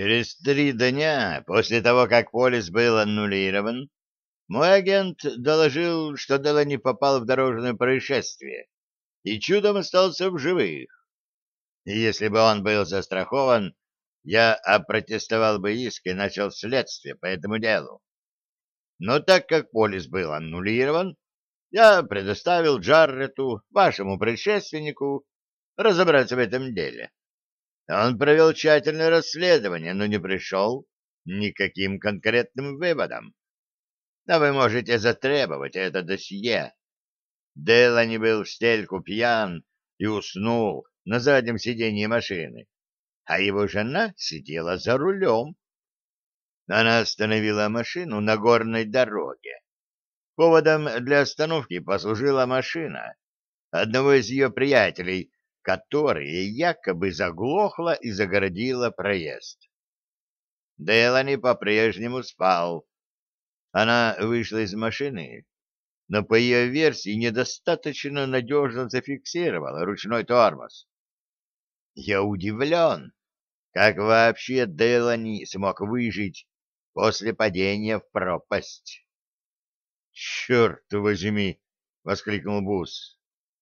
Через три дня после того, как полис был аннулирован, мой агент доложил, что Делани попал в дорожное происшествие и чудом остался в живых. И если бы он был застрахован, я опротестовал бы иск и начал следствие по этому делу. Но так как полис был аннулирован, я предоставил Джаррету, вашему предшественнику, разобраться в этом деле. Он провел тщательное расследование, но не пришел никаким конкретным выводом. А вы можете затребовать это досье. Делани был в стельку пьян и уснул на заднем сиденье машины, а его жена сидела за рулем. Она остановила машину на горной дороге. Поводом для остановки послужила машина одного из ее приятелей, которая якобы заглохла и загородила проезд. Делани по-прежнему спал. Она вышла из машины, но по ее версии недостаточно надежно зафиксировала ручной тормоз. Я удивлен, как вообще Делани смог выжить после падения в пропасть. — Черт возьми! — воскликнул Бус.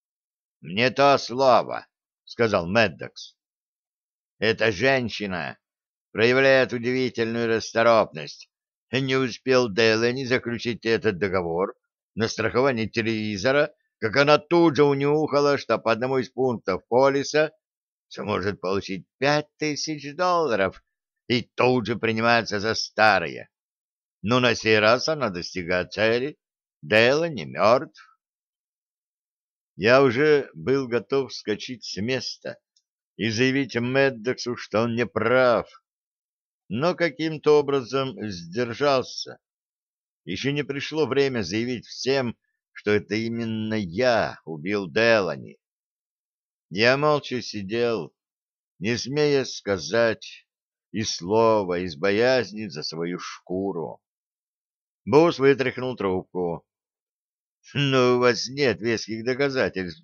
— Не то слово, — сказал Меддокс. — Эта женщина проявляет удивительную расторопность. Не успел Делани заключить этот договор на страхование телевизора, как она тут же унюхала, что по одному из пунктов полиса сможет получить пять тысяч долларов и тут же принимается за старое. Но на сей раз она достигает цели. Делани мертв. Я уже был готов вскочить с места и заявить Меддоксу, что он не прав, но каким-то образом сдержался. Еще не пришло время заявить всем, что это именно я убил Делани. Я молча сидел, не смея сказать и слова из боязни за свою шкуру. Босс вытряхнул трубку. Но у вас нет веских доказательств,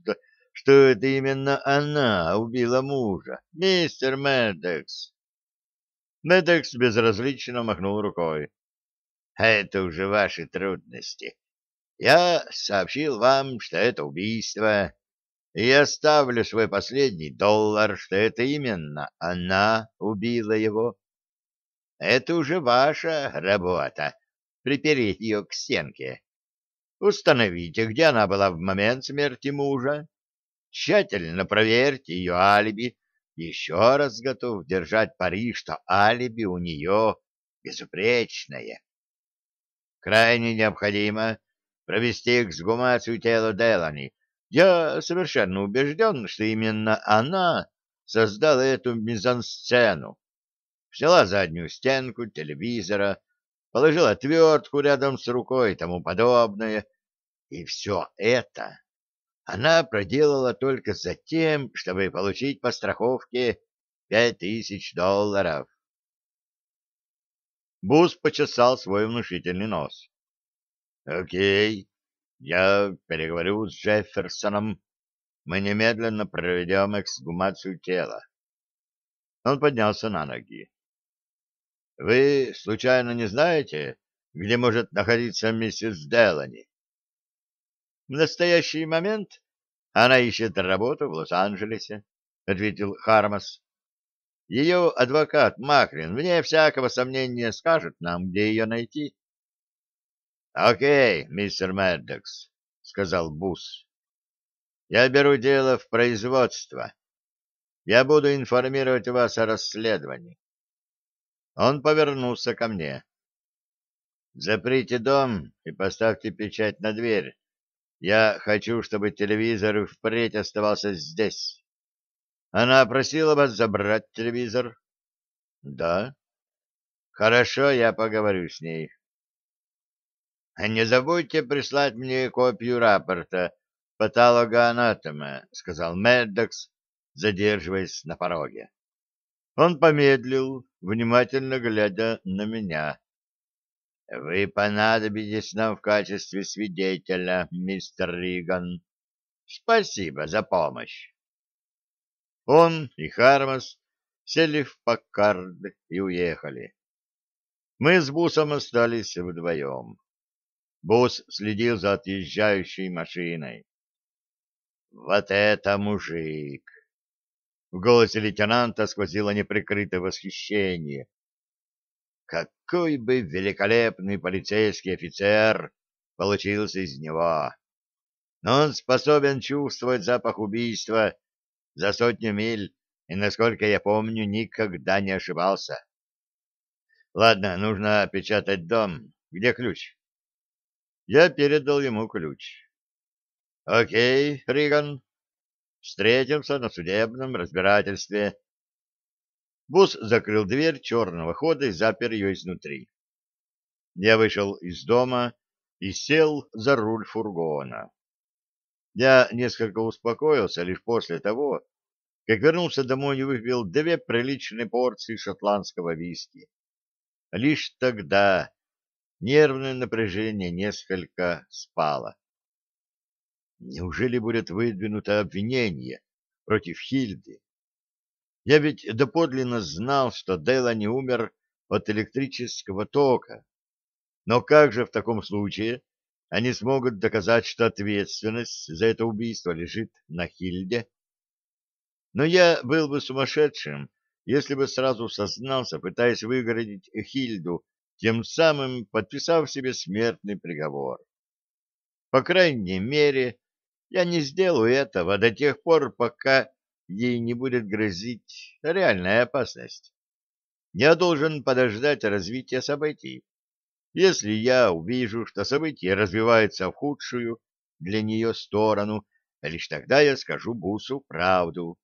что это именно она убила мужа, мистер Мэддекс. Мэддекс безразлично махнул рукой. Это уже ваши трудности. Я сообщил вам, что это убийство, и я ставлю свой последний доллар, что это именно она убила его. Это уже ваша работа — припереть ее к стенке. Установите, где она была в момент смерти мужа. Тщательно проверьте ее алиби. Еще раз готов держать пари, что алиби у нее безупречное. Крайне необходимо провести эксгумацию тела Делани. Я совершенно убежден, что именно она создала эту мизансцену. Взяла заднюю стенку телевизора, положила отвертку рядом с рукой и тому подобное, и все это она проделала только за тем, чтобы получить по страховке пять тысяч долларов. Бус почесал свой внушительный нос. — Окей, я переговорю с Джефферсоном. Мы немедленно проведем эксгумацию тела. Он поднялся на ноги. — Вы, случайно, не знаете, где может находиться миссис Делани? В настоящий момент она ищет работу в Лос-Анджелесе, — ответил Хармас. Ее адвокат Махрин, вне всякого сомнения, скажет нам, где ее найти. — Окей, мистер Мэддокс, — сказал Бус. — Я беру дело в производство. Я буду информировать вас о расследовании. Он повернулся ко мне. — Заприте дом и поставьте печать на дверь. Я хочу, чтобы телевизор впредь оставался здесь. Она просила вас забрать телевизор? Да. Хорошо, я поговорю с ней. Не забудьте прислать мне копию рапорта патологоанатома, сказал Меддокс, задерживаясь на пороге. Он помедлил, внимательно глядя на меня. Вы понадобитесь нам в качестве свидетеля, мистер Риган. Спасибо за помощь. Он и Хармас сели в Паккард и уехали. Мы с Бусом остались вдвоем. Бус следил за отъезжающей машиной. «Вот это мужик!» В голосе лейтенанта сквозило неприкрытое восхищение. «Какой бы великолепный полицейский офицер получился из него! Но он способен чувствовать запах убийства за сотню миль и, насколько я помню, никогда не ошибался. Ладно, нужно опечатать дом. Где ключ? Я передал ему ключ. Окей, Риган. Встретимся на судебном разбирательстве. Бус закрыл дверь черного хода и запер ее изнутри. Я вышел из дома и сел за руль фургона. Я несколько успокоился лишь после того, как вернулся домой и выпил две приличные порции шотландского виски. Лишь тогда нервное напряжение несколько спало. Неужели будет выдвинуто обвинение против Хильды? Я ведь доподлинно знал, что не умер от электрического тока. Но как же в таком случае они смогут доказать, что ответственность за это убийство лежит на Хильде? Но я был бы сумасшедшим, если бы сразу сознался, пытаясь выгородить Хильду, тем самым подписав себе смертный приговор. По крайней мере, я не сделаю этого до тех пор, пока ей не будет грозить реальная опасность. Я должен подождать развития событий. Если я увижу, что события развиваются в худшую для нее сторону, лишь тогда я скажу Бусу правду.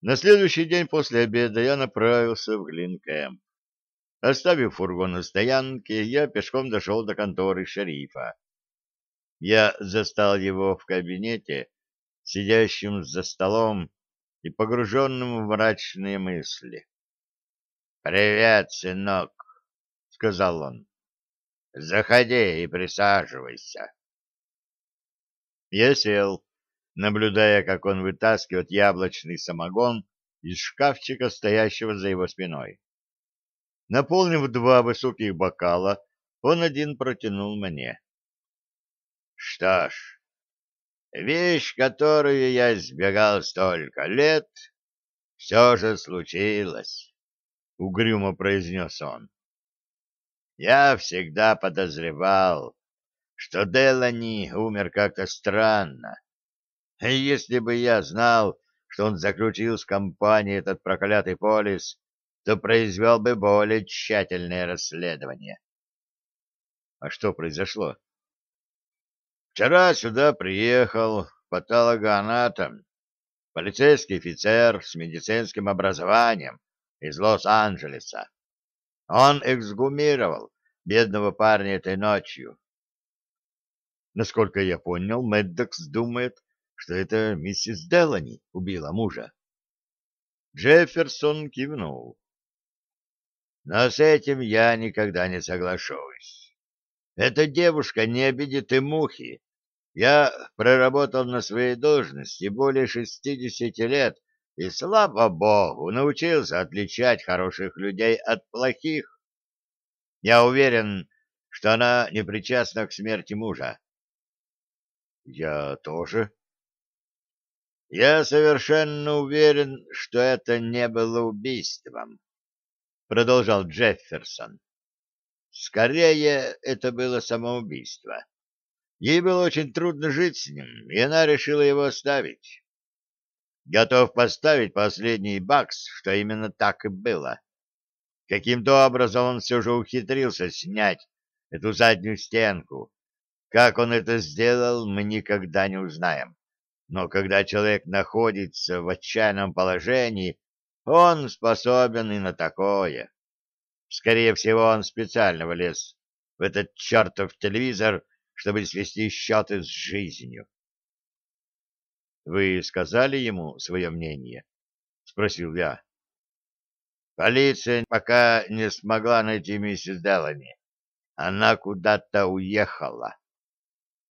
На следующий день после обеда я направился в Глинкэмп. Оставив фургон на стоянке, я пешком дошел до конторы шерифа. Я застал его в кабинете, сидящим за столом и погруженным в мрачные мысли. — Привет, сынок, — сказал он. — Заходи и присаживайся. Я сел наблюдая, как он вытаскивает яблочный самогон из шкафчика, стоящего за его спиной. Наполнив два высоких бокала, он один протянул мне. Что ж, вещь, которую я избегал столько лет, все же случилась, — угрюмо произнес он. Я всегда подозревал, что Делани умер как-то странно, если бы я знал, что он заключил с компанией этот проклятый полис, то произвел бы более тщательное расследование. А что произошло? Вчера сюда приехал патологоанатом, полицейский офицер с медицинским образованием из Лос-Анджелеса. Он эксгумировал бедного парня этой ночью. Насколько я понял, Мэддокс думает, что это миссис Делани убила мужа. Джефферсон кивнул. Но с этим я никогда не соглашусь. Эта девушка не обидит и мухи. Я проработал на своей должности более шестидесяти лет и, слава богу, научился отличать хороших людей от плохих. Я уверен, что она не причастна к смерти мужа. — Я тоже, я совершенно уверен, что это не было убийством, продолжал Джефферсон. Скорее, это было самоубийство. Ей было очень трудно жить с ним, и она решила его оставить. Готов поставить последний бакс, что именно так и было. Каким-то образом он все же ухитрился снять эту заднюю стенку. Как он это сделал, мы никогда не узнаем. Но когда человек находится в отчаянном положении, он способен и на такое. Скорее всего, он специально влез в этот чертов телевизор, чтобы свести счеты с жизнью. — Вы сказали ему свое мнение? — спросил я. — Полиция пока не смогла найти миссис Делани. Она куда-то уехала.